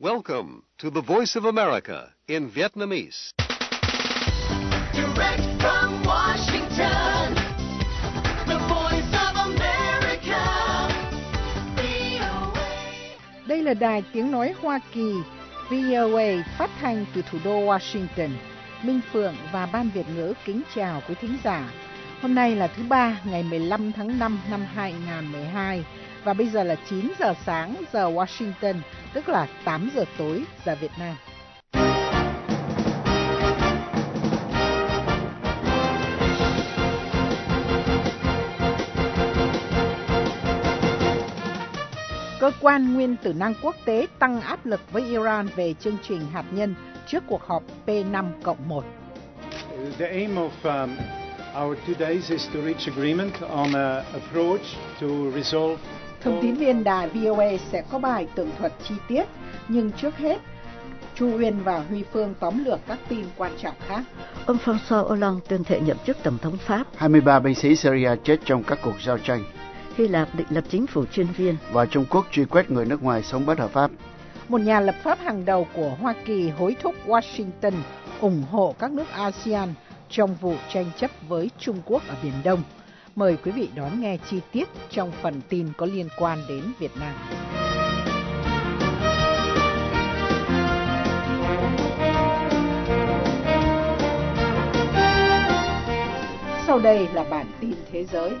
Welcome to the Voice of America in Vietnamese. Direct from Washington, the voice of America, VOA. Đây là đài tiếng nói Hoa Kỳ, VOA phát thanh từ thủ đô Washington. Minh Phượng và Ban Việt ngữ kính chào quý thính giả. Hôm nay là thứ ba, ngày 15 tháng 5 năm 2012 và bây giờ là 9 giờ sáng giờ Washington, tức là 8 giờ tối giờ Việt Nam. Cơ quan nguyên tử năng quốc tế tăng áp lực với Iran về chương trình hạt nhân trước cuộc họp P5 cộng 1. The aim of um, our two days is to reach agreement on an approach to resolve. Thông tín viên đài VOA sẽ có bài tường thuật chi tiết, nhưng trước hết, Chu Uyên và Huy Phương tóm lược các tin quan trọng khác. Ông François Hollande tuyên thệ nhậm chức Tổng thống Pháp. 23 binh sĩ Syria chết trong các cuộc giao tranh Hy Lạp định lập chính phủ chuyên viên. và Trung Quốc truy quét người nước ngoài sống bất hợp pháp. Một nhà lập pháp hàng đầu của Hoa Kỳ hối thúc Washington ủng hộ các nước ASEAN trong vụ tranh chấp với Trung Quốc ở Biển Đông. Mời quý vị đón nghe chi tiết trong phần tin có liên quan đến Việt Nam. Sau đây là bản tin thế giới.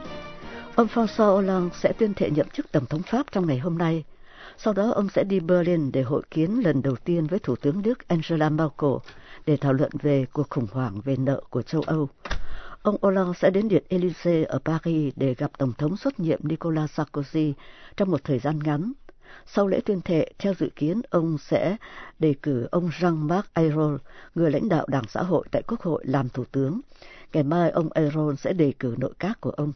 Ông François Hollande sẽ tuyên thệ nhậm chức Tổng thống Pháp trong ngày hôm nay. Sau đó, ông sẽ đi Berlin để hội kiến lần đầu tiên với Thủ tướng Đức Angela Merkel để thảo luận về cuộc khủng hoảng về nợ của châu Âu. Ông Hollande sẽ đến Điện Élysée ở Paris để gặp Tổng thống xuất nhiệm Nicolas Sarkozy trong một thời gian ngắn. Sau lễ tuyên thệ, theo dự kiến, ông sẽ đề cử ông Jean-Marc Ayrault, người lãnh đạo Đảng Xã hội tại Quốc hội làm Thủ tướng. Ngày mai, ông Ayrault sẽ đề cử nội các của ông.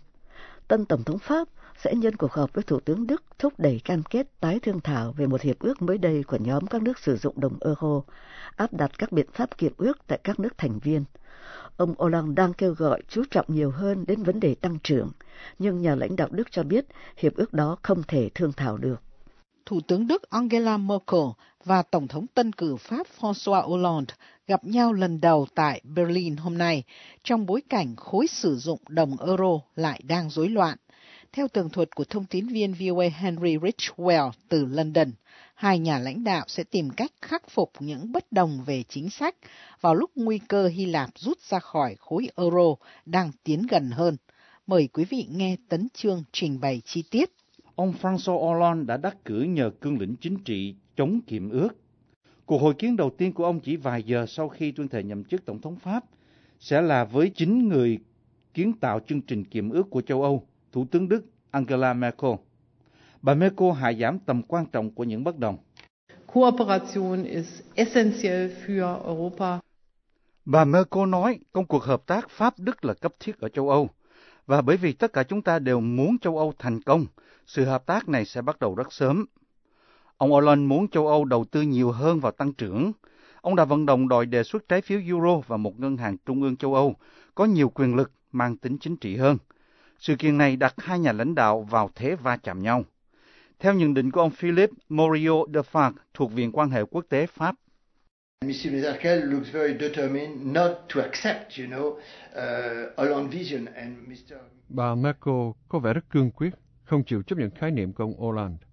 Tân Tổng thống Pháp sẽ nhân cuộc họp với Thủ tướng Đức thúc đẩy cam kết tái thương thảo về một hiệp ước mới đây của nhóm các nước sử dụng đồng euro, áp đặt các biện pháp kiệm ước tại các nước thành viên. Ông Hollande đang kêu gọi chú trọng nhiều hơn đến vấn đề tăng trưởng, nhưng nhà lãnh đạo Đức cho biết hiệp ước đó không thể thương thảo được. Thủ tướng Đức Angela Merkel và Tổng thống tân cử Pháp François Hollande gặp nhau lần đầu tại Berlin hôm nay trong bối cảnh khối sử dụng đồng euro lại đang rối loạn. Theo tường thuật của thông tín viên VOA Henry Richwell từ London, hai nhà lãnh đạo sẽ tìm cách khắc phục những bất đồng về chính sách vào lúc nguy cơ Hy Lạp rút ra khỏi khối euro đang tiến gần hơn. Mời quý vị nghe Tấn Trương trình bày chi tiết. Ông François Hollande đã đắc cử nhờ cương lĩnh chính trị chống kiệm ước. Cuộc hội kiến đầu tiên của ông chỉ vài giờ sau khi tuyên thệ nhậm chức Tổng thống Pháp sẽ là với chính người kiến tạo chương trình kiệm ước của châu Âu, Thủ tướng Đức Angela Merkel. Bà Merkel hạ giảm tầm quan trọng của những bất đồng. Kooperation ist essentiell für Europa. Bà Merkel nói công cuộc hợp tác Pháp-Đức là cấp thiết ở châu Âu. Và bởi vì tất cả chúng ta đều muốn châu Âu thành công, sự hợp tác này sẽ bắt đầu rất sớm. Ông Hollande muốn châu Âu đầu tư nhiều hơn vào tăng trưởng. Ông đã vận động đòi đề xuất trái phiếu euro và một ngân hàng trung ương châu Âu có nhiều quyền lực mang tính chính trị hơn. Sự kiện này đặt hai nhà lãnh đạo vào thế va chạm nhau. Theo nhận định của ông Philippe Morio de Farc thuộc Viện quan hệ quốc tế Pháp, Mrs. Merkel looks very determined not to accept, you know, uh, Hollande vision and Mr. Bà Merkel có vẻ rất cương quyết, không chịu chấp nhận khái niệm của ông Hollande.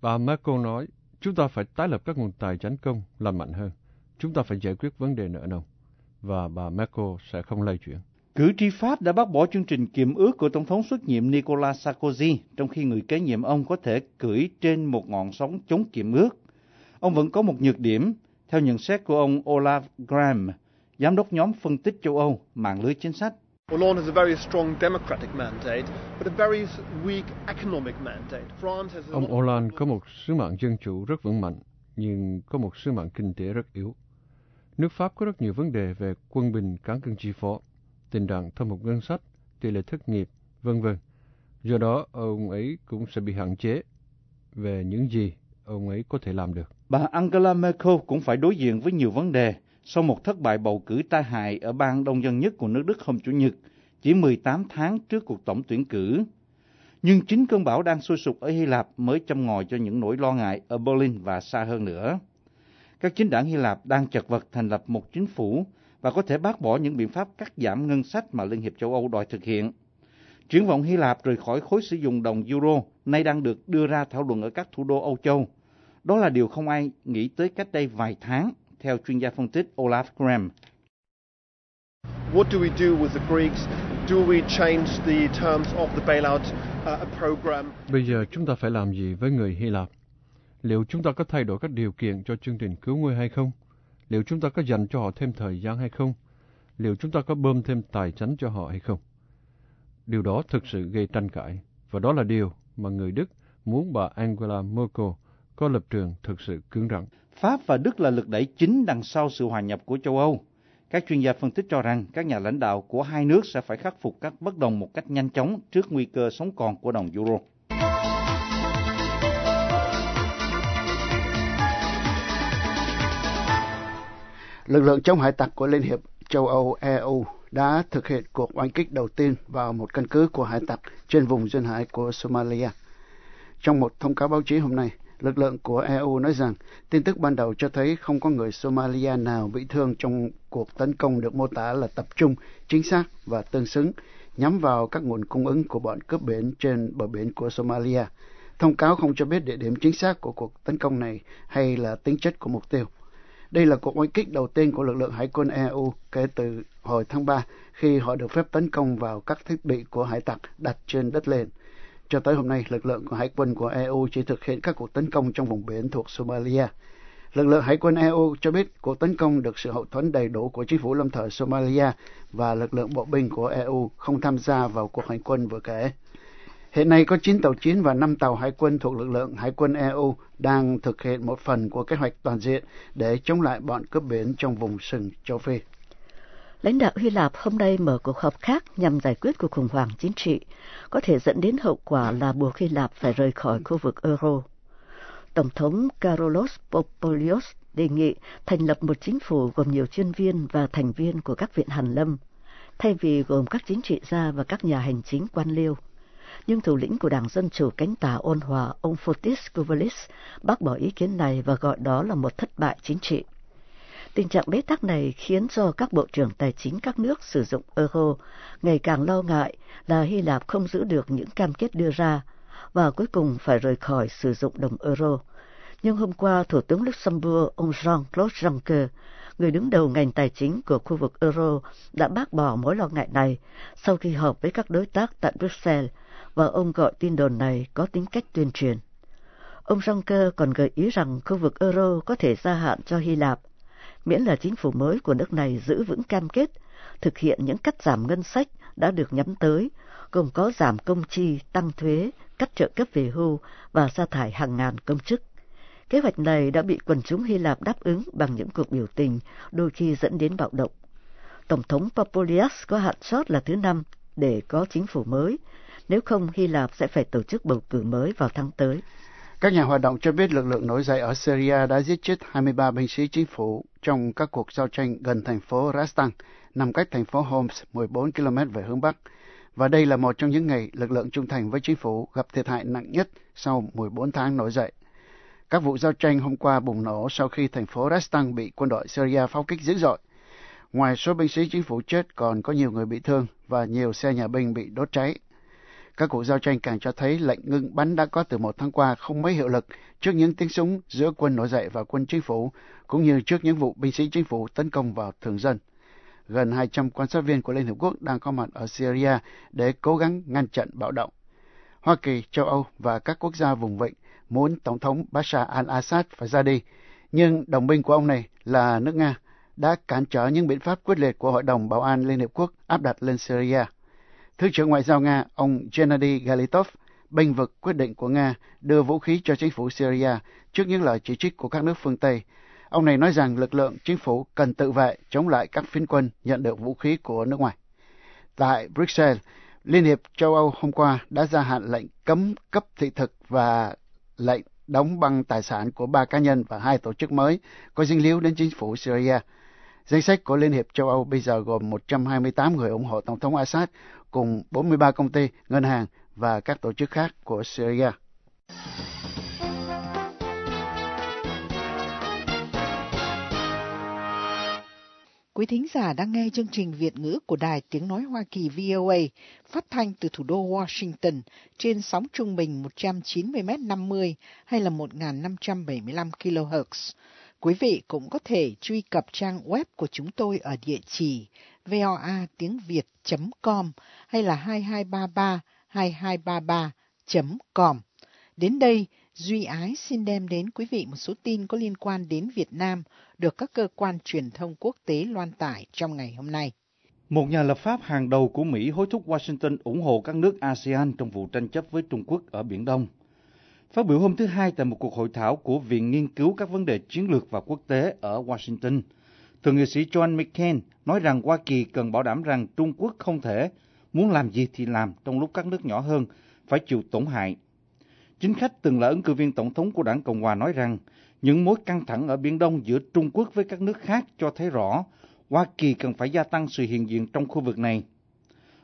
Bà Merkel nói, chúng ta phải tái lập các nguồn tài chánh công làm mạnh hơn. Chúng ta phải giải quyết vấn đề nợ nần. Và bà Merkel sẽ không lay chuyển. Cử tri Pháp đã bác bỏ chương trình kiệm ước của Tổng thống xuất nhiệm Nicolas Sarkozy, trong khi người kế nhiệm ông có thể cưỡi trên một ngọn sóng chống kiệm ước. Ông vẫn có một nhược điểm, theo nhận xét của ông Olaf Graham, giám đốc nhóm phân tích châu Âu, mạng lưới chính sách. Hollande has a very strong democratic mandate, but a very weak economic mandate. France has a Ông Hollande có một sứ mạng dân chủ rất vững mạnh, nhưng có một sứ mạng kinh tế rất yếu. Nước Pháp có rất nhiều vấn đề về quân bình cán cân chi phối, tình trạng thâm hụt ngân sách, tỷ lệ thất nghiệp, vân vân. Do đó, ông ấy cũng sẽ bị hạn chế về những gì ông ấy có thể làm được. Bà Angela Merkel cũng phải đối diện với nhiều vấn đề sau một thất bại bầu cử tai hại ở bang đông dân nhất của nước Đức hôm Chủ nhật, chỉ 18 tháng trước cuộc tổng tuyển cử. Nhưng chính cơn bão đang sôi sục ở Hy Lạp mới châm ngòi cho những nỗi lo ngại ở Berlin và xa hơn nữa. Các chính đảng Hy Lạp đang chật vật thành lập một chính phủ và có thể bác bỏ những biện pháp cắt giảm ngân sách mà Liên hiệp châu Âu đòi thực hiện. Triển vọng Hy Lạp rời khỏi khối sử dụng đồng euro nay đang được đưa ra thảo luận ở các thủ đô Âu Châu. Đó là điều không ai nghĩ tới cách đây vài tháng, theo chuyên gia phân tích Olaf Graham. What do we do with the Greeks? Do we change the terms of the bailout uh, program? Bây giờ chúng ta phải làm gì với người Hy Lạp? Liệu chúng ta có thay đổi các điều kiện cho chương trình cứu nguy hay không? Liệu chúng ta có dành cho họ thêm thời gian hay không? Liệu chúng ta có bơm thêm tài chính cho họ hay không? Điều đó thực sự gây tranh cãi, và đó là điều mà người Đức muốn bà Angela Merkel có lập trường thực sự cứng rắn. Pháp và Đức là lực đẩy chính đằng sau sự hòa nhập của châu Âu. Các chuyên gia phân tích cho rằng các nhà lãnh đạo của hai nước sẽ phải khắc phục các bất đồng một cách nhanh chóng trước nguy cơ sống còn của đồng euro. Lực lượng chống hải tặc của Liên hiệp châu Âu EU đã thực hiện cuộc oanh kích đầu tiên vào một căn cứ của hải tặc trên vùng duyên hải của Somalia. Trong một thông cáo báo chí hôm nay, lực lượng của EU nói rằng tin tức ban đầu cho thấy không có người Somalia nào bị thương trong cuộc tấn công được mô tả là tập trung, chính xác và tương xứng nhắm vào các nguồn cung ứng của bọn cướp biển trên bờ biển của Somalia. Thông cáo không cho biết địa điểm chính xác của cuộc tấn công này hay là tính chất của mục tiêu. Đây là cuộc oanh kích đầu tiên của lực lượng hải quân EU kể từ hồi tháng 3 khi họ được phép tấn công vào các thiết bị của hải tặc đặt trên đất liền. Cho tới hôm nay, lực lượng của hải quân của EU chỉ thực hiện các cuộc tấn công trong vùng biển thuộc Somalia. Lực lượng hải quân EU cho biết cuộc tấn công được sự hậu thuẫn đầy đủ của chính phủ lâm thời Somalia và lực lượng bộ binh của EU không tham gia vào cuộc hành quân vừa kể. Hiện nay có 9 tàu chiến và 5 tàu hải quân thuộc lực lượng hải quân EU đang thực hiện một phần của kế hoạch toàn diện để chống lại bọn cướp biển trong vùng sừng châu Phi. Lãnh đạo Hy Lạp hôm nay mở cuộc họp khác nhằm giải quyết cuộc khủng hoảng chính trị, có thể dẫn đến hậu quả là buộc Hy Lạp phải rời khỏi khu vực euro. Tổng thống Karolos Popolios đề nghị thành lập một chính phủ gồm nhiều chuyên viên và thành viên của các viện hàn lâm, thay vì gồm các chính trị gia và các nhà hành chính quan liêu. Nhưng thủ lĩnh của Đảng Dân Chủ cánh tả ôn hòa ông Fotis Kouvelis bác bỏ ý kiến này và gọi đó là một thất bại chính trị. Tình trạng bế tắc này khiến cho các bộ trưởng tài chính các nước sử dụng euro ngày càng lo ngại là Hy Lạp không giữ được những cam kết đưa ra và cuối cùng phải rời khỏi sử dụng đồng euro. Nhưng hôm qua, Thủ tướng Luxembourg ông Jean-Claude Juncker, người đứng đầu ngành tài chính của khu vực euro, đã bác bỏ mối lo ngại này sau khi họp với các đối tác tại Bruxelles và ông gọi tin đồn này có tính cách tuyên truyền. Ông Juncker còn gợi ý rằng khu vực euro có thể gia hạn cho Hy Lạp miễn là chính phủ mới của nước này giữ vững cam kết thực hiện những cắt giảm ngân sách đã được nhắm tới, gồm có giảm công chi, tăng thuế, cắt trợ cấp về hưu và sa thải hàng ngàn công chức. Kế hoạch này đã bị quần chúng Hy Lạp đáp ứng bằng những cuộc biểu tình, đôi khi dẫn đến bạo động. Tổng thống Papoulias có hạn chót là thứ năm để có chính phủ mới, nếu không Hy Lạp sẽ phải tổ chức bầu cử mới vào tháng tới. Các nhà hoạt động cho biết lực lượng nổi dậy ở Syria đã giết chết 23 binh sĩ chính phủ trong các cuộc giao tranh gần thành phố Rastan, nằm cách thành phố Homs 14 km về hướng Bắc. Và đây là một trong những ngày lực lượng trung thành với chính phủ gặp thiệt hại nặng nhất sau 14 tháng nổi dậy. Các vụ giao tranh hôm qua bùng nổ sau khi thành phố Rastan bị quân đội Syria pháo kích dữ dội. Ngoài số binh sĩ chính phủ chết còn có nhiều người bị thương và nhiều xe nhà binh bị đốt cháy. Các cuộc giao tranh càng cho thấy lệnh ngừng bắn đã có từ một tháng qua không mấy hiệu lực trước những tiếng súng giữa quân nổi dậy và quân chính phủ, cũng như trước những vụ binh sĩ chính phủ tấn công vào thường dân. Gần 200 quan sát viên của Liên Hợp Quốc đang có mặt ở Syria để cố gắng ngăn chặn bạo động. Hoa Kỳ, châu Âu và các quốc gia vùng vịnh muốn Tổng thống Bashar al-Assad phải ra đi, nhưng đồng minh của ông này là nước Nga đã cản trở những biện pháp quyết liệt của Hội đồng Bảo an Liên Hiệp Quốc áp đặt lên Syria. Thứ trưởng Ngoại giao Nga, ông Gennady Galitov, bênh vực quyết định của Nga đưa vũ khí cho chính phủ Syria trước những lời chỉ trích của các nước phương Tây. Ông này nói rằng lực lượng chính phủ cần tự vệ chống lại các phiến quân nhận được vũ khí của nước ngoài. Tại Bruxelles, Liên hiệp châu Âu hôm qua đã gia hạn lệnh cấm cấp thị thực và lệnh đóng băng tài sản của ba cá nhân và hai tổ chức mới có dính líu đến chính phủ Syria. Danh sách của Liên hiệp châu Âu bây giờ gồm 128 người ủng hộ Tổng thống Assad cùng 43 công ty, ngân hàng và các tổ chức khác của Syria. Quý thính giả đang nghe chương trình Việt ngữ của Đài Tiếng Nói Hoa Kỳ VOA phát thanh từ thủ đô Washington trên sóng trung bình 190m50 hay là 1575 kHz. Quý vị cũng có thể truy cập trang web của chúng tôi ở địa chỉ voa tiếng Việt.com hay là 2233 2233.com. Đến đây, Duy Ái xin đem đến quý vị một số tin có liên quan đến Việt Nam được các cơ quan truyền thông quốc tế loan tải trong ngày hôm nay. Một nhà lập pháp hàng đầu của Mỹ hối thúc Washington ủng hộ các nước ASEAN trong vụ tranh chấp với Trung Quốc ở Biển Đông. Phát biểu hôm thứ Hai tại một cuộc hội thảo của Viện Nghiên cứu các vấn đề chiến lược và quốc tế ở Washington, Thượng nghị sĩ John McCain nói rằng Hoa Kỳ cần bảo đảm rằng Trung Quốc không thể muốn làm gì thì làm trong lúc các nước nhỏ hơn phải chịu tổn hại. Chính khách từng là ứng cử viên tổng thống của đảng Cộng hòa nói rằng những mối căng thẳng ở Biển Đông giữa Trung Quốc với các nước khác cho thấy rõ Hoa Kỳ cần phải gia tăng sự hiện diện trong khu vực này.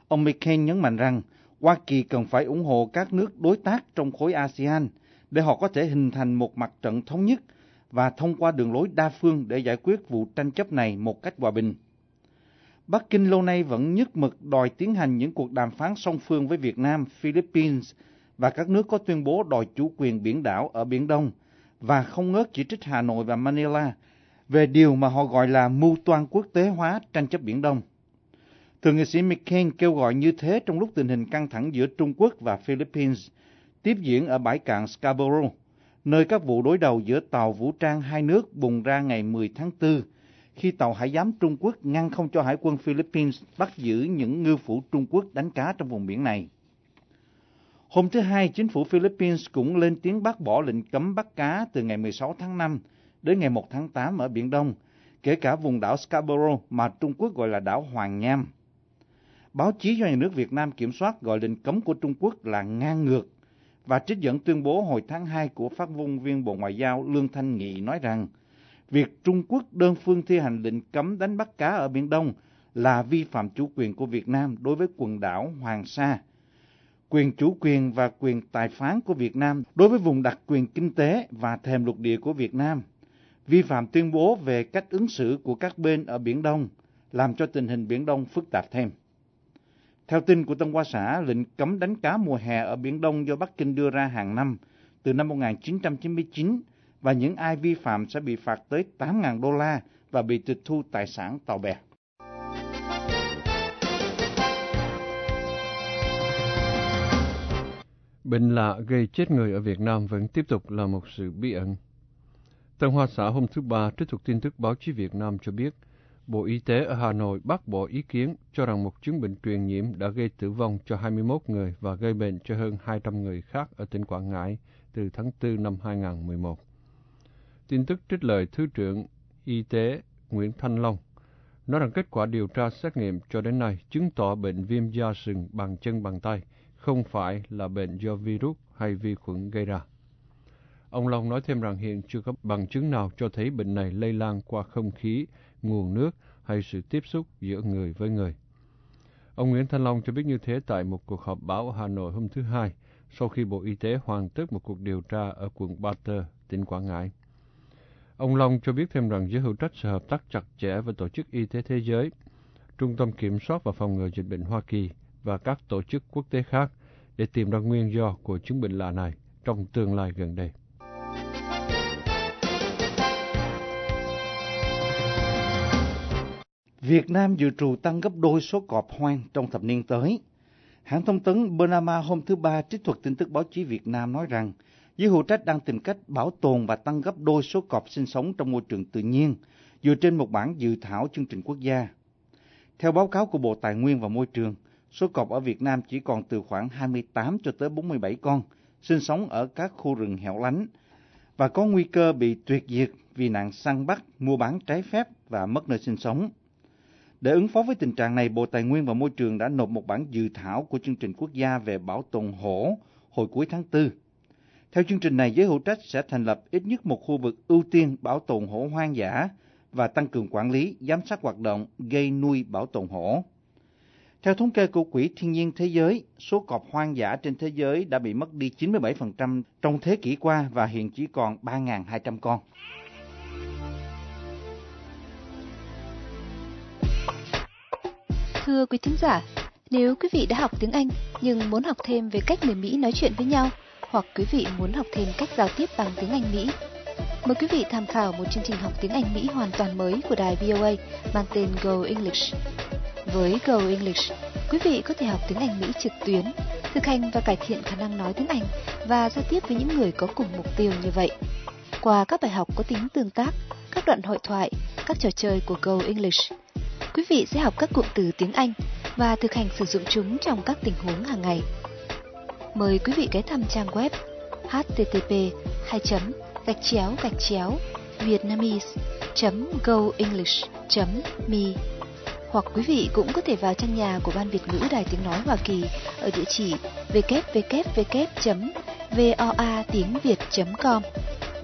Ông McCain nhấn mạnh rằng Hoa Kỳ cần phải ủng hộ các nước đối tác trong khối ASEAN để họ có thể hình thành một mặt trận thống nhất và thông qua đường lối đa phương để giải quyết vụ tranh chấp này một cách hòa bình. Bắc Kinh lâu nay vẫn nhất mực đòi tiến hành những cuộc đàm phán song phương với Việt Nam, Philippines và các nước có tuyên bố đòi chủ quyền biển đảo ở Biển Đông và không ngớt chỉ trích Hà Nội và Manila về điều mà họ gọi là mưu toan quốc tế hóa tranh chấp Biển Đông. Thượng nghị sĩ McCain kêu gọi như thế trong lúc tình hình căng thẳng giữa Trung Quốc và Philippines tiếp diễn ở bãi cạn Scarborough, nơi các vụ đối đầu giữa tàu vũ trang hai nước bùng ra ngày 10 tháng 4, khi tàu hải giám Trung Quốc ngăn không cho hải quân Philippines bắt giữ những ngư phủ Trung Quốc đánh cá trong vùng biển này. Hôm thứ Hai, chính phủ Philippines cũng lên tiếng bác bỏ lệnh cấm bắt cá từ ngày 16 tháng 5 đến ngày 1 tháng 8 ở Biển Đông, kể cả vùng đảo Scarborough mà Trung Quốc gọi là đảo Hoàng Nham. Báo chí do nhà nước Việt Nam kiểm soát gọi lệnh cấm của Trung Quốc là ngang ngược. Và trích dẫn tuyên bố hồi tháng 2 của phát ngôn viên Bộ Ngoại giao Lương Thanh Nghị nói rằng việc Trung Quốc đơn phương thi hành lệnh cấm đánh bắt cá ở Biển Đông là vi phạm chủ quyền của Việt Nam đối với quần đảo Hoàng Sa, quyền chủ quyền và quyền tài phán của Việt Nam đối với vùng đặc quyền kinh tế và thềm lục địa của Việt Nam, vi phạm tuyên bố về cách ứng xử của các bên ở Biển Đông, làm cho tình hình Biển Đông phức tạp thêm. Theo tin của Tân Hoa Xã, lệnh cấm đánh cá mùa hè ở Biển Đông do Bắc Kinh đưa ra hàng năm từ năm 1999 và những ai vi phạm sẽ bị phạt tới 8.000 đô la và bị tịch thu tài sản tàu bè. Bệnh lạ gây chết người ở Việt Nam vẫn tiếp tục là một sự bí ẩn. Tân Hoa xã hôm thứ Ba trích thuộc tin tức báo chí Việt Nam cho biết, Bộ Y tế ở Hà Nội bác bỏ ý kiến cho rằng một chứng bệnh truyền nhiễm đã gây tử vong cho 21 người và gây bệnh cho hơn 200 người khác ở tỉnh Quảng Ngãi từ tháng 4 năm 2011. Tin tức trích lời Thứ trưởng Y tế Nguyễn Thanh Long nói rằng kết quả điều tra xét nghiệm cho đến nay chứng tỏ bệnh viêm da sừng bằng chân bằng tay không phải là bệnh do virus hay vi khuẩn gây ra. Ông Long nói thêm rằng hiện chưa có bằng chứng nào cho thấy bệnh này lây lan qua không khí, nguồn nước hay sự tiếp xúc giữa người với người. Ông Nguyễn Thanh Long cho biết như thế tại một cuộc họp báo ở Hà Nội hôm thứ Hai, sau khi Bộ Y tế hoàn tất một cuộc điều tra ở quận Ba Tơ, tỉnh Quảng Ngãi. Ông Long cho biết thêm rằng giới hữu trách sẽ hợp tác chặt chẽ với Tổ chức Y tế Thế giới, Trung tâm Kiểm soát và Phòng ngừa Dịch bệnh Hoa Kỳ và các tổ chức quốc tế khác để tìm ra nguyên do của chứng bệnh lạ này trong tương lai gần đây. Việt Nam dự trù tăng gấp đôi số cọp hoang trong thập niên tới. Hãng thông tấn Bernama hôm thứ Ba trích thuật tin tức báo chí Việt Nam nói rằng giới hữu trách đang tìm cách bảo tồn và tăng gấp đôi số cọp sinh sống trong môi trường tự nhiên dựa trên một bản dự thảo chương trình quốc gia. Theo báo cáo của Bộ Tài nguyên và Môi trường, số cọp ở Việt Nam chỉ còn từ khoảng 28 cho tới 47 con, sinh sống ở các khu rừng hẻo lánh và có nguy cơ bị tuyệt diệt vì nạn săn bắt, mua bán trái phép và mất nơi sinh sống. Để ứng phó với tình trạng này, Bộ Tài nguyên và Môi trường đã nộp một bản dự thảo của chương trình quốc gia về bảo tồn hổ hồi cuối tháng 4. Theo chương trình này, giới hữu trách sẽ thành lập ít nhất một khu vực ưu tiên bảo tồn hổ hoang dã và tăng cường quản lý, giám sát hoạt động gây nuôi bảo tồn hổ. Theo thống kê của Quỹ Thiên nhiên Thế giới, số cọp hoang dã trên thế giới đã bị mất đi 97% trong thế kỷ qua và hiện chỉ còn 3.200 con. Thưa quý thính giả, nếu quý vị đã học tiếng Anh nhưng muốn học thêm về cách người Mỹ nói chuyện với nhau, hoặc quý vị muốn học thêm cách giao tiếp bằng tiếng Anh Mỹ, mời quý vị tham khảo một chương trình học tiếng Anh Mỹ hoàn toàn mới của đài VOA mang tên Go English. Với Go English, quý vị có thể học tiếng Anh Mỹ trực tuyến, thực hành và cải thiện khả năng nói tiếng Anh và giao tiếp với những người có cùng mục tiêu như vậy. Qua các bài học có tính tương tác, các đoạn hội thoại, các trò chơi của Go English, quý vị sẽ học các cụm từ tiếng Anh và thực hành sử dụng chúng trong các tình huống hàng ngày. Mời quý vị ghé thăm trang web http 2 gạch chéo gạch chéo vietnamese.goenglish.me hoặc quý vị cũng có thể vào trang nhà của Ban Việt ngữ Đài Tiếng Nói Hoa Kỳ ở địa chỉ www.voa.tiengViet.com,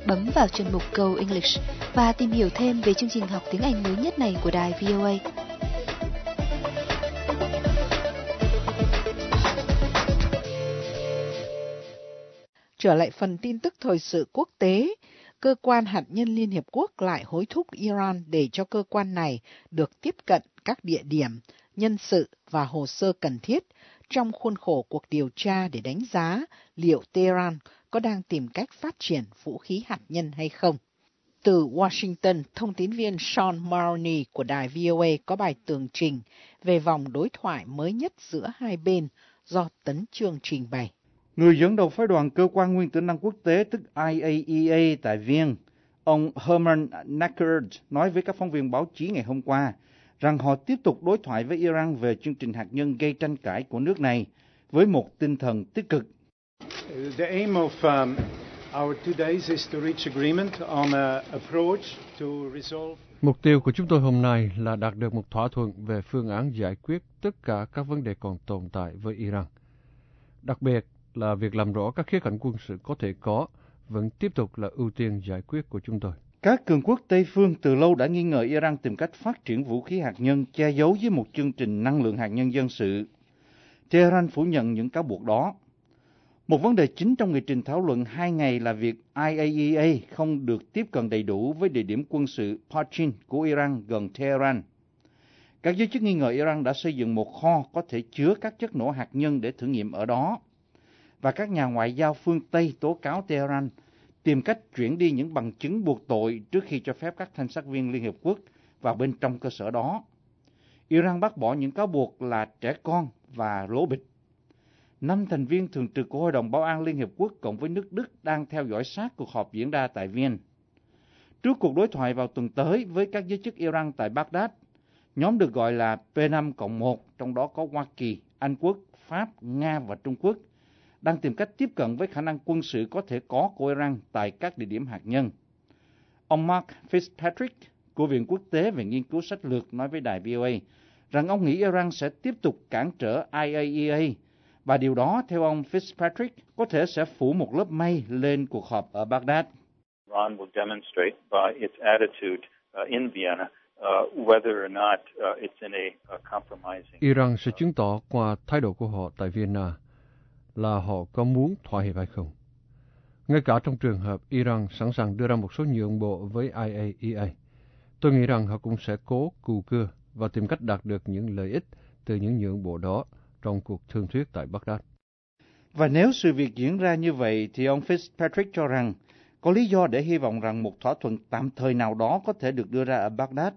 bấm vào chuyên mục Go English và tìm hiểu thêm về chương trình học tiếng Anh mới nhất này của đài VOA. Trở lại phần tin tức thời sự quốc tế, cơ quan hạt nhân Liên Hiệp Quốc lại hối thúc Iran để cho cơ quan này được tiếp cận các địa điểm, nhân sự và hồ sơ cần thiết trong khuôn khổ cuộc điều tra để đánh giá liệu Tehran có đang tìm cách phát triển vũ khí hạt nhân hay không. Từ Washington, thông tín viên Sean Maroney của đài VOA có bài tường trình về vòng đối thoại mới nhất giữa hai bên do Tấn Trương trình bày. Người dẫn đầu phái đoàn cơ quan nguyên tử năng quốc tế tức IAEA tại Viên, ông Herman Nackerd nói với các phóng viên báo chí ngày hôm qua rằng họ tiếp tục đối thoại với Iran về chương trình hạt nhân gây tranh cãi của nước này với một tinh thần tích cực. The aim of um, our two days is to reach agreement on a approach to resolve Mục tiêu của chúng tôi hôm nay là đạt được một thỏa thuận về phương án giải quyết tất cả các vấn đề còn tồn tại với Iran. Đặc biệt là việc làm rõ các khía cạnh quân sự có thể có, vẫn tiếp tục là ưu tiên giải quyết của chúng tôi. Các cường quốc Tây phương từ lâu đã nghi ngờ Iran tìm cách phát triển vũ khí hạt nhân che giấu với một chương trình năng lượng hạt nhân dân sự. Tehran phủ nhận những cáo buộc đó. Một vấn đề chính trong nghị trình thảo luận hai ngày là việc IAEA không được tiếp cận đầy đủ với địa điểm quân sự Parchin của Iran gần Tehran. Các giới chức nghi ngờ Iran đã xây dựng một kho có thể chứa các chất nổ hạt nhân để thử nghiệm ở đó. Và các nhà ngoại giao phương Tây tố cáo Tehran tìm cách chuyển đi những bằng chứng buộc tội trước khi cho phép các thanh sát viên Liên Hiệp Quốc vào bên trong cơ sở đó. Iran bác bỏ những cáo buộc là trẻ con và lố bịch. Năm thành viên thường trực của Hội đồng Bảo an Liên Hiệp Quốc cộng với nước Đức đang theo dõi sát cuộc họp diễn ra tại Viên. Trước cuộc đối thoại vào tuần tới với các giới chức Iran tại Baghdad, nhóm được gọi là P5 cộng 1, trong đó có Hoa Kỳ, Anh Quốc, Pháp, Nga và Trung Quốc, đang tìm cách tiếp cận với khả năng quân sự có thể có của Iran tại các địa điểm hạt nhân. Ông Mark Fitzpatrick của Viện Quốc tế về Nghiên cứu Sách lược nói với đài VOA rằng ông nghĩ Iran sẽ tiếp tục cản trở IAEA và điều đó, theo ông Fitzpatrick, có thể sẽ phủ một lớp mây lên cuộc họp ở Baghdad. Iran will demonstrate by its attitude uh, in Vienna uh, whether or not uh, it's in a, a compromising. Iran sẽ chứng tỏ qua thái độ của họ tại Vienna là họ có muốn thỏa hiệp hay không. Ngay cả trong trường hợp Iran sẵn sàng đưa ra một số nhượng bộ với IAEA, tôi nghĩ rằng họ cũng sẽ cố cù cưa và tìm cách đạt được những lợi ích từ những nhượng bộ đó trong cuộc thương thuyết tại Baghdad. Và nếu sự việc diễn ra như vậy thì ông Fitzpatrick cho rằng có lý do để hy vọng rằng một thỏa thuận tạm thời nào đó có thể được đưa ra ở Baghdad.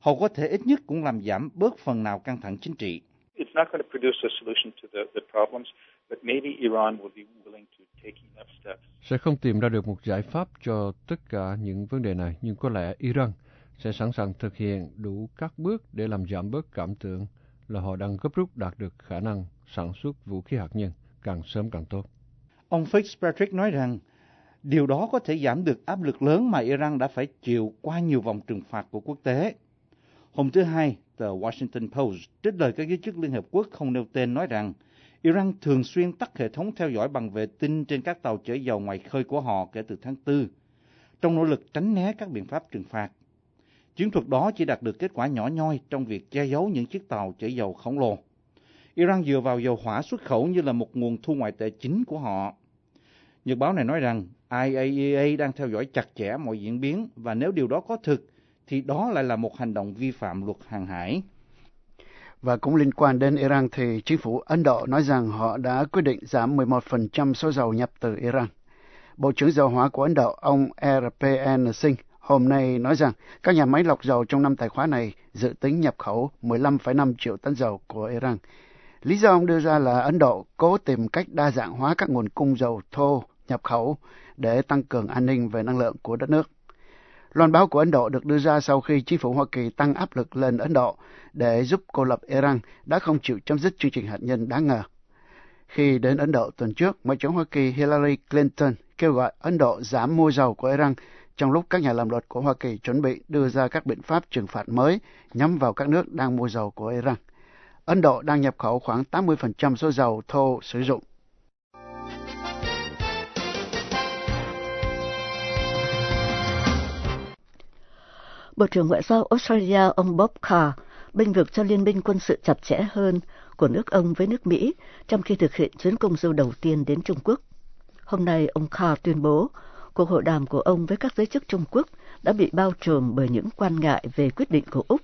Họ có thể ít nhất cũng làm giảm bớt phần nào căng thẳng chính trị. It's not going to produce a solution to the, the problems, but maybe Iran will be willing to take enough steps. Sẽ không tìm ra được một giải pháp cho tất cả những vấn đề này, nhưng có lẽ Iran sẽ sẵn sàng thực hiện đủ các bước để làm giảm bớt cảm tưởng là họ đang gấp rút đạt được khả năng sản xuất vũ khí hạt nhân càng sớm càng tốt. Ông Fitzpatrick nói rằng điều đó có thể giảm được áp lực lớn mà Iran đã phải chịu qua nhiều vòng trừng phạt của quốc tế. Hôm thứ Hai, tờ Washington Post trích lời các giới chức Liên Hợp Quốc không nêu tên nói rằng Iran thường xuyên tắt hệ thống theo dõi bằng vệ tinh trên các tàu chở dầu ngoài khơi của họ kể từ tháng 4, trong nỗ lực tránh né các biện pháp trừng phạt. Chiến thuật đó chỉ đạt được kết quả nhỏ nhoi trong việc che giấu những chiếc tàu chở dầu khổng lồ. Iran dựa vào dầu hỏa xuất khẩu như là một nguồn thu ngoại tệ chính của họ. Nhật báo này nói rằng IAEA đang theo dõi chặt chẽ mọi diễn biến và nếu điều đó có thực thì đó lại là một hành động vi phạm luật hàng hải. Và cũng liên quan đến Iran thì chính phủ Ấn Độ nói rằng họ đã quyết định giảm 11% số dầu nhập từ Iran. Bộ trưởng dầu hóa của Ấn Độ, ông RPN Singh, hôm nay nói rằng các nhà máy lọc dầu trong năm tài khoá này dự tính nhập khẩu 15,5 triệu tấn dầu của Iran. Lý do ông đưa ra là Ấn Độ cố tìm cách đa dạng hóa các nguồn cung dầu thô nhập khẩu để tăng cường an ninh về năng lượng của đất nước. Loan báo của Ấn Độ được đưa ra sau khi chính phủ Hoa Kỳ tăng áp lực lên Ấn Độ để giúp cô lập Iran đã không chịu chấm dứt chương trình hạt nhân đáng ngờ. Khi đến Ấn Độ tuần trước, Ngoại trưởng Hoa Kỳ Hillary Clinton kêu gọi Ấn Độ giảm mua dầu của Iran trong lúc các nhà làm luật của Hoa Kỳ chuẩn bị đưa ra các biện pháp trừng phạt mới nhắm vào các nước đang mua dầu của Iran. Ấn Độ đang nhập khẩu khoảng 80% số dầu thô sử dụng. Bộ trưởng Ngoại giao Australia ông Bob Carr bênh vực cho liên minh quân sự chặt chẽ hơn của nước ông với nước Mỹ trong khi thực hiện chuyến công du đầu tiên đến Trung Quốc. Hôm nay, ông Carr tuyên bố cuộc hội đàm của ông với các giới chức Trung Quốc đã bị bao trùm bởi những quan ngại về quyết định của Úc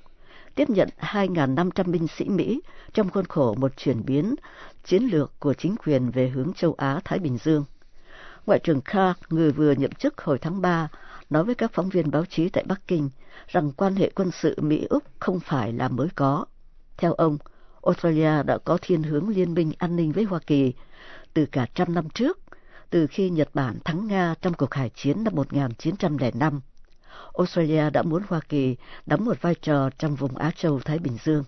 tiếp nhận 2.500 binh sĩ Mỹ trong khuôn khổ một chuyển biến chiến lược của chính quyền về hướng châu Á-Thái Bình Dương. Ngoại trưởng Carr, người vừa nhậm chức hồi tháng 3, nói với các phóng viên báo chí tại Bắc Kinh rằng quan hệ quân sự Mỹ-Úc không phải là mới có. Theo ông, Australia đã có thiên hướng liên minh an ninh với Hoa Kỳ từ cả trăm năm trước, từ khi Nhật Bản thắng Nga trong cuộc hải chiến năm 1905. Australia đã muốn Hoa Kỳ đóng một vai trò trong vùng Á Châu Thái Bình Dương.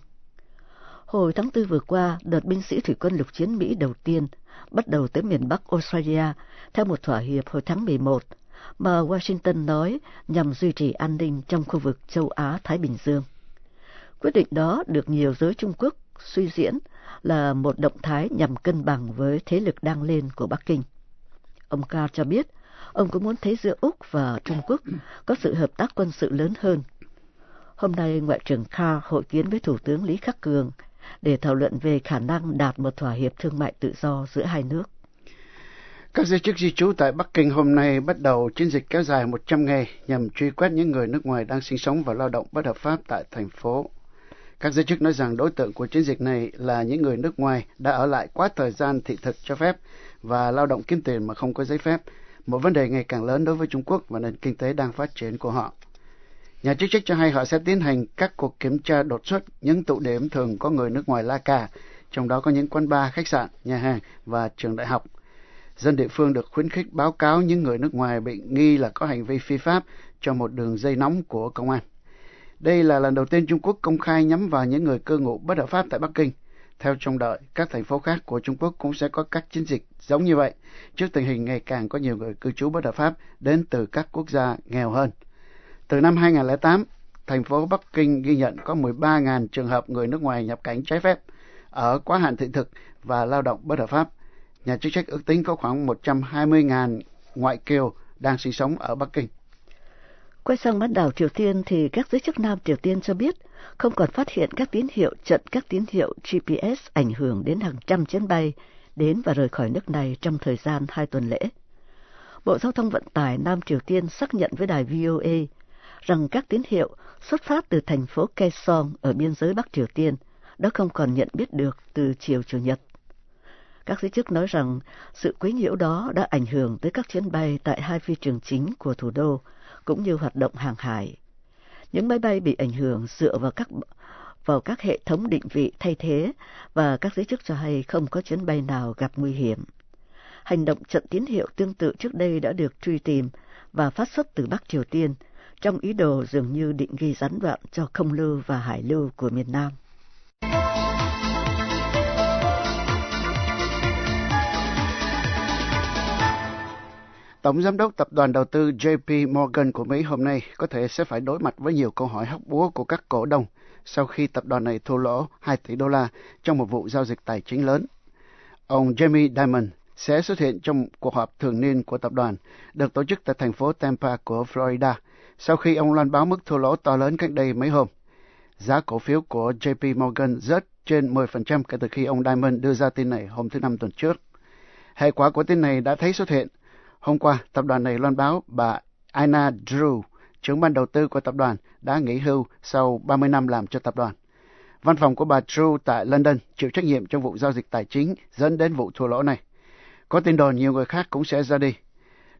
Hồi tháng Tư vừa qua, đợt binh sĩ thủy quân lục chiến Mỹ đầu tiên bắt đầu tới miền Bắc Australia theo một thỏa hiệp hồi tháng 11 mà Washington nói nhằm duy trì an ninh trong khu vực châu Á-Thái Bình Dương. Quyết định đó được nhiều giới Trung Quốc suy diễn là một động thái nhằm cân bằng với thế lực đang lên của Bắc Kinh. Ông Cao cho biết, ông cũng muốn thấy giữa Úc và Trung Quốc có sự hợp tác quân sự lớn hơn. Hôm nay, Ngoại trưởng Carr hội kiến với Thủ tướng Lý Khắc Cường để thảo luận về khả năng đạt một thỏa hiệp thương mại tự do giữa hai nước. Các giới chức di trú tại Bắc Kinh hôm nay bắt đầu chiến dịch kéo dài 100 ngày nhằm truy quét những người nước ngoài đang sinh sống và lao động bất hợp pháp tại thành phố. Các giới chức nói rằng đối tượng của chiến dịch này là những người nước ngoài đã ở lại quá thời gian thị thực cho phép và lao động kiếm tiền mà không có giấy phép, một vấn đề ngày càng lớn đối với Trung Quốc và nền kinh tế đang phát triển của họ. Nhà chức trách cho hay họ sẽ tiến hành các cuộc kiểm tra đột xuất những tụ điểm thường có người nước ngoài la cà, trong đó có những quán bar, khách sạn, nhà hàng và trường đại học. Dân địa phương được khuyến khích báo cáo những người nước ngoài bị nghi là có hành vi phi pháp cho một đường dây nóng của công an. Đây là lần đầu tiên Trung Quốc công khai nhắm vào những người cư ngụ bất hợp pháp tại Bắc Kinh. Theo trông đợi, các thành phố khác của Trung Quốc cũng sẽ có các chiến dịch giống như vậy, trước tình hình ngày càng có nhiều người cư trú bất hợp pháp đến từ các quốc gia nghèo hơn. Từ năm 2008, thành phố Bắc Kinh ghi nhận có 13.000 trường hợp người nước ngoài nhập cảnh trái phép ở quá hạn thị thực và lao động bất hợp pháp. Nhà chức trách ước tính có khoảng 120.000 ngoại kiều đang sinh sống ở Bắc Kinh. Quay sang bán đảo Triều Tiên thì các giới chức Nam Triều Tiên cho biết không còn phát hiện các tín hiệu trận, các tín hiệu GPS ảnh hưởng đến hàng trăm chuyến bay đến và rời khỏi nước này trong thời gian hai tuần lễ. Bộ Giao thông Vận tải Nam Triều Tiên xác nhận với đài VOA rằng các tín hiệu xuất phát từ thành phố Kaesong ở biên giới Bắc Triều Tiên đã không còn nhận biết được từ chiều Chủ nhật. Các giới chức nói rằng sự quấy nhiễu đó đã ảnh hưởng tới các chuyến bay tại hai phi trường chính của thủ đô, cũng như hoạt động hàng hải. Những máy bay bị ảnh hưởng dựa vào các vào các hệ thống định vị thay thế và các giới chức cho hay không có chuyến bay nào gặp nguy hiểm. Hành động trận tín hiệu tương tự trước đây đã được truy tìm và phát xuất từ Bắc Triều Tiên trong ý đồ dường như định gây gián đoạn cho không lưu và hải lưu của miền Nam. Tổng giám đốc tập đoàn đầu tư JP Morgan của Mỹ hôm nay có thể sẽ phải đối mặt với nhiều câu hỏi hóc búa của các cổ đông sau khi tập đoàn này thua lỗ 2 tỷ đô la trong một vụ giao dịch tài chính lớn. Ông Jamie Dimon sẽ xuất hiện trong cuộc họp thường niên của tập đoàn, được tổ chức tại thành phố Tampa của Florida, sau khi ông loan báo mức thua lỗ to lớn cách đây mấy hôm. Giá cổ phiếu của JP Morgan rớt trên 10% kể từ khi ông Diamond đưa ra tin này hôm thứ Năm tuần trước. Hệ quả của tin này đã thấy xuất hiện Hôm qua, tập đoàn này loan báo bà Aina Drew, trưởng ban đầu tư của tập đoàn, đã nghỉ hưu sau 30 năm làm cho tập đoàn. Văn phòng của bà Drew tại London chịu trách nhiệm trong vụ giao dịch tài chính dẫn đến vụ thua lỗ này. Có tin đồn nhiều người khác cũng sẽ ra đi.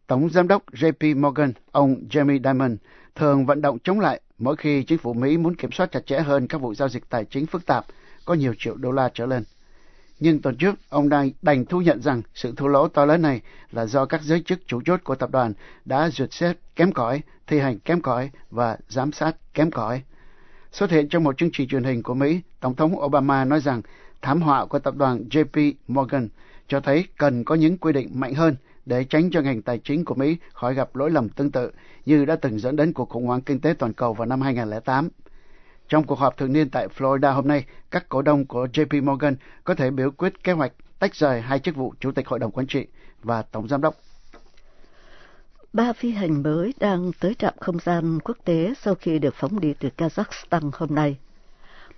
Tổng giám đốc JP Morgan, ông Jamie Dimon, thường vận động chống lại mỗi khi chính phủ Mỹ muốn kiểm soát chặt chẽ hơn các vụ giao dịch tài chính phức tạp có nhiều triệu đô la trở lên. Nhưng tuần trước, ông đang đành thu nhận rằng sự thua lỗ to lớn này là do các giới chức chủ chốt của tập đoàn đã duyệt xét kém cỏi, thi hành kém cỏi và giám sát kém cỏi. Xuất hiện trong một chương trình truyền hình của Mỹ, Tổng thống Obama nói rằng thảm họa của tập đoàn JP Morgan cho thấy cần có những quy định mạnh hơn để tránh cho ngành tài chính của Mỹ khỏi gặp lỗi lầm tương tự như đã từng dẫn đến cuộc khủng hoảng kinh tế toàn cầu vào năm 2008. Trong cuộc họp thường niên tại Florida hôm nay, các cổ đông của JP Morgan có thể biểu quyết kế hoạch tách rời hai chức vụ Chủ tịch Hội đồng Quản trị và Tổng Giám đốc. Ba phi hành mới đang tới trạm không gian quốc tế sau khi được phóng đi từ Kazakhstan hôm nay.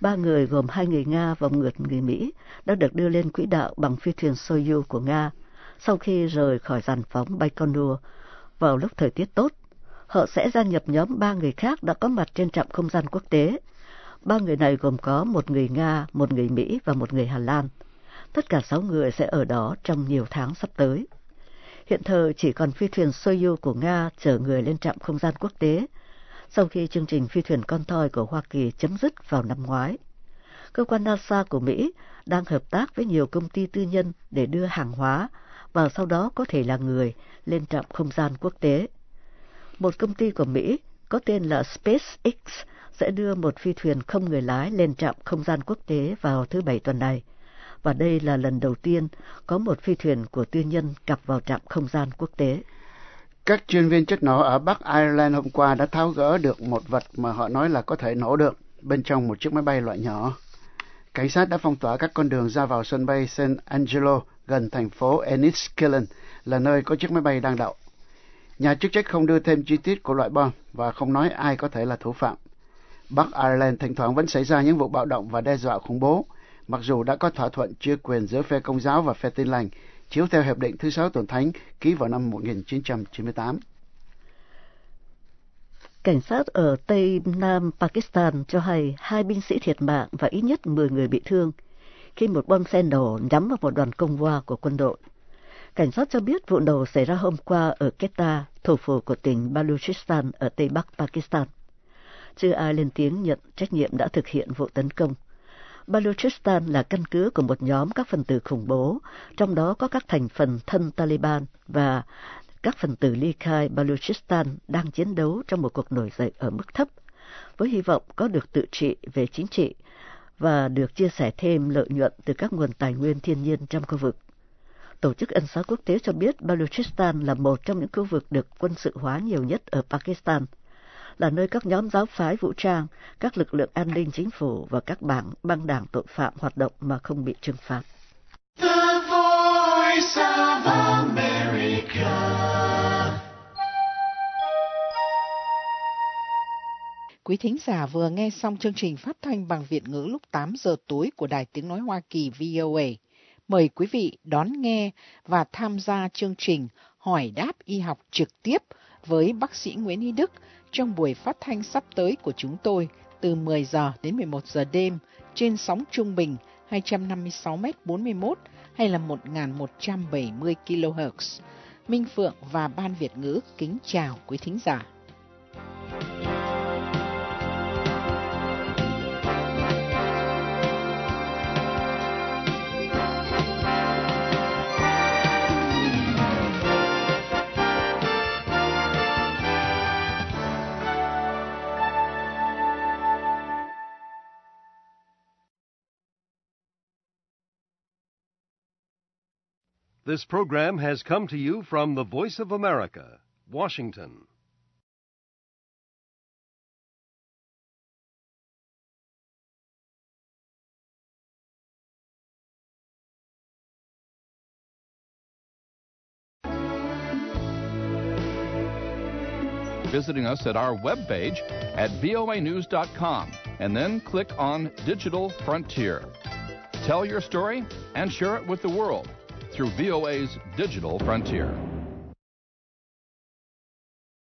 Ba người gồm hai người Nga và một người Mỹ đã được đưa lên quỹ đạo bằng phi thuyền Soyuz của Nga sau khi rời khỏi giàn phóng Baikonur vào lúc thời tiết tốt. Họ sẽ gia nhập nhóm ba người khác đã có mặt trên trạm không gian quốc tế. Ba người này gồm có một người Nga, một người Mỹ và một người Hà Lan. Tất cả sáu người sẽ ở đó trong nhiều tháng sắp tới. Hiện thời chỉ còn phi thuyền Soyuz của Nga chở người lên trạm không gian quốc tế, sau khi chương trình phi thuyền con thoi của Hoa Kỳ chấm dứt vào năm ngoái. Cơ quan NASA của Mỹ đang hợp tác với nhiều công ty tư nhân để đưa hàng hóa và sau đó có thể là người lên trạm không gian quốc tế. Một công ty của Mỹ có tên là SpaceX sẽ đưa một phi thuyền không người lái lên trạm không gian quốc tế vào thứ Bảy tuần này. Và đây là lần đầu tiên có một phi thuyền của tư nhân cập vào trạm không gian quốc tế. Các chuyên viên chất nổ ở Bắc Ireland hôm qua đã tháo gỡ được một vật mà họ nói là có thể nổ được bên trong một chiếc máy bay loại nhỏ. Cảnh sát đã phong tỏa các con đường ra vào sân bay St. Angelo gần thành phố Enniskillen, là nơi có chiếc máy bay đang đậu. Nhà chức trách không đưa thêm chi tiết của loại bom và không nói ai có thể là thủ phạm. Bắc Ireland thỉnh thoảng vẫn xảy ra những vụ bạo động và đe dọa khủng bố, mặc dù đã có thỏa thuận chia quyền giữa phe công giáo và phe tin lành, chiếu theo Hiệp định thứ sáu tuần thánh ký vào năm 1998. Cảnh sát ở Tây Nam Pakistan cho hay hai binh sĩ thiệt mạng và ít nhất 10 người bị thương khi một bom xe nổ nhắm vào một đoàn công hoa của quân đội. Cảnh sát cho biết vụ nổ xảy ra hôm qua ở Quetta, thủ phủ của tỉnh Baluchistan ở Tây Bắc Pakistan. Chưa ai lên tiếng nhận trách nhiệm đã thực hiện vụ tấn công. Baluchistan là căn cứ của một nhóm các phần tử khủng bố, trong đó có các thành phần thân Taliban và các phần tử ly khai Baluchistan đang chiến đấu trong một cuộc nổi dậy ở mức thấp, với hy vọng có được tự trị về chính trị và được chia sẻ thêm lợi nhuận từ các nguồn tài nguyên thiên nhiên trong khu vực. Tổ chức Ân xá Quốc tế cho biết Baluchistan là một trong những khu vực được quân sự hóa nhiều nhất ở Pakistan, là nơi các nhóm giáo phái vũ trang, các lực lượng an ninh chính phủ và các bảng băng đảng tội phạm hoạt động mà không bị trừng phạt. The voice of America. Quý thính giả vừa nghe xong chương trình phát thanh bằng Việt ngữ lúc 8 giờ tối của Đài Tiếng Nói Hoa Kỳ VOA. Mời quý vị đón nghe và tham gia chương trình hỏi đáp y học trực tiếp với bác sĩ Nguyễn Y Đức trong buổi phát thanh sắp tới của chúng tôi từ 10 giờ đến 11 giờ đêm trên sóng trung bình 256m41 hay là 1170 kHz. Minh Phượng và Ban Việt ngữ kính chào quý thính giả. This program has come to you from the Voice of America, Washington. visiting us at our webpage at voanews.com and then click on Digital Frontier. Tell your story and share it with the world through VOA's Digital Frontier.